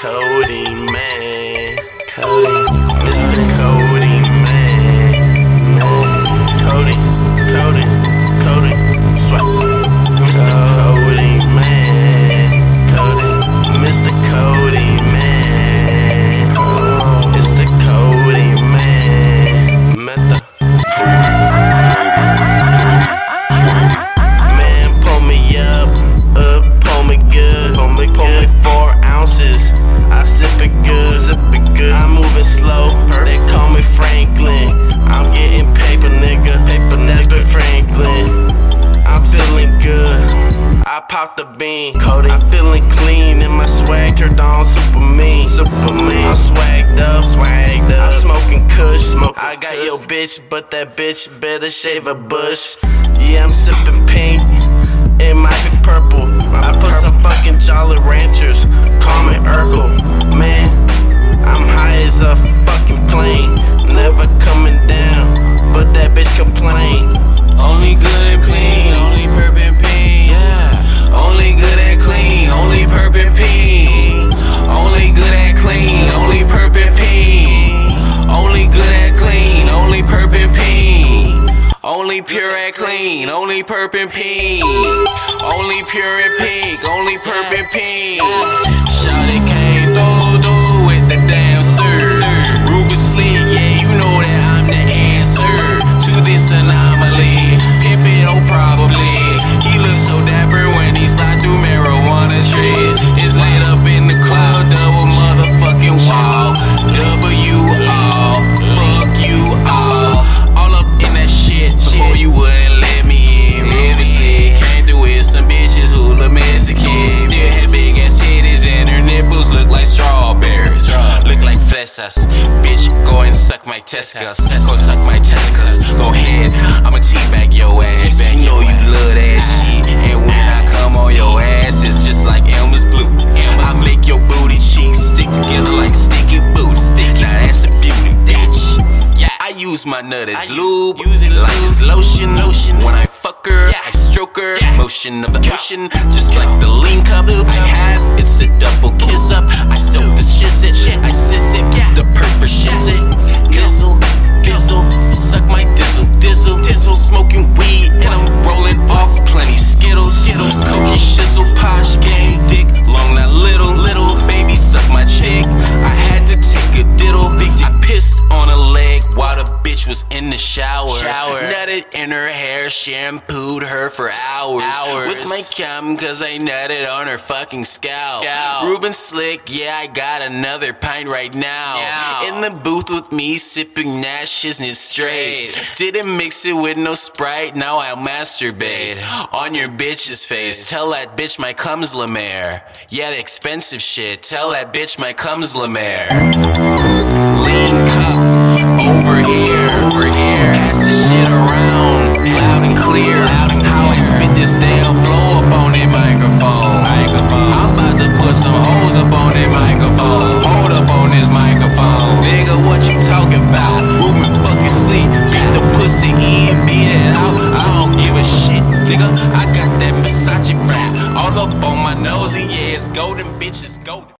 Cody, man. Cody, Mr. Cody, I'm moving slow, they call me Franklin. I'm getting paper, nigga, paper, nigga, Franklin. I'm feeling good. I popped the bean, Cody. I'm feeling clean, and my swag turned on super mean, super mean. I'm swagged up, swagged up. I'm smoking Kush, smoke. I got your bitch, but that bitch better shave a bush. Yeah, I'm sipping pink. It might be purple. I put some fucking Jolly Ranchers. Call me Urkel. Only pure and clean, only perp and pink. Only pure and pink, only perp and peen. Shawty came through, through with the damn sir. Ruben Slikk, yeah, you know that I'm the answer to this anomaly. Fresas. Bitch, go and suck my testicles. Go suck my testicles. Go ahead, I'ma teabag your ass. You know you love that shit. And when I come on your ass, it's just like Elmer's glue. I make your booty cheeks stick together like sticky boots. Sticky. Now that's a beauty, bitch. Yeah, I use my nut as lube, like it's lotion. Lotion. When I fuck her, I Motion of the ocean, just like the lean cup I have. It's a double kiss up. I soak the shiz it, I sis it. The purple shiz it. Dizzle, dizzle, suck my dizzle, dizzle, dizzle. Smoking weed and I'm rolling off plenty skittles, skittles. Cookie shizzle, posh gang, dick long not little, little. Baby suck my chick. I had to take a diddle. Big dick. I pissed on a leg while the bitch was in the shower. Shower. Nutted in her hair, shampooed her for hours. Hours. With my cum, cause I nutted on her fucking scalp. scalp. Ruben Slikk, yeah, I got another pint right now. In the booth with me, sipping Nash isn't straight. Didn't mix it with no Sprite, now I'll masturbate. On your bitch's face, tell that bitch my cum's Lemaire. Yeah, the expensive shit, tell that bitch my cum's Lemaire. Lean cup, over here, over here. Pass the shit around, loud and clear. Loud and how I spit this damn flow up on that microphone. Microphone. I'm about to put some hoes up on that microphone. Hold up on this microphone. Nigga, what you talking about? Ruben fucking Slikk. Get the pussy in, beat it out. I don't give a shit, nigga. I got that Versace rap all up on my nose, and yeah, it's golden, bitches, golden.